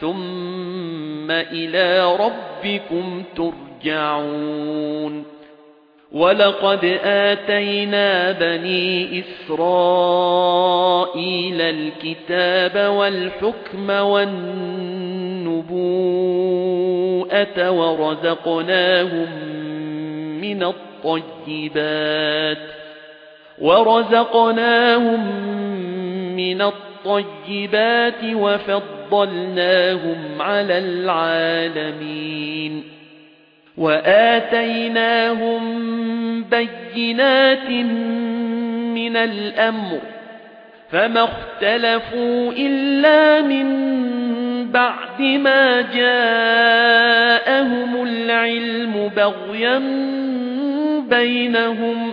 ثُمَّ إِلَى رَبِّكُمْ تُرْجَعُونَ وَلَقَدْ آتَيْنَا بَنِي إِسْرَائِيلَ الْكِتَابَ وَالْحُكْمَ وَالنُّبُوَّةَ وَرَزَقْنَاهُم مِّنَ الطَّيِّبَاتِ وَرَزَقْنَاهُم مِّنَ الطَّيِّبَاتِ وَفَضَّلْنَاهُمْ عَلَى الْعَالَمِينَ وَآتَيْنَاهُم بَيِّنَاتٍ مِنَ الْأَمْرِ فَمَا اخْتَلَفُوا إِلَّا مِن بَعْدِ مَا جَاءَهُمُ الْعِلْمُ بَغْيًا بَيْنَهُمْ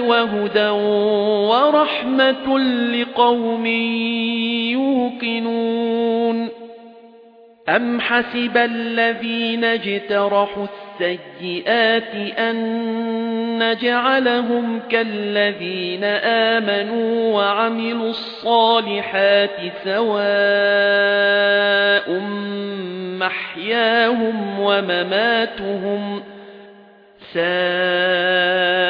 وَهُدًى وَرَحْمَةٌ لِقَوْمٍ يُوقِنُونَ. أَمْ حَسِبَ الَّذِينَ اجْتَرَحُوا السَّيِّئَاتِ أَن نَّجْعَلَهُمْ كَالَّذِينَ آمَنُوا وَعَمِلُوا الصَّالِحَاتِ سَوَاءٌ مَحْيَاهُمْ وَمَمَاتُهُمْ سَاءَ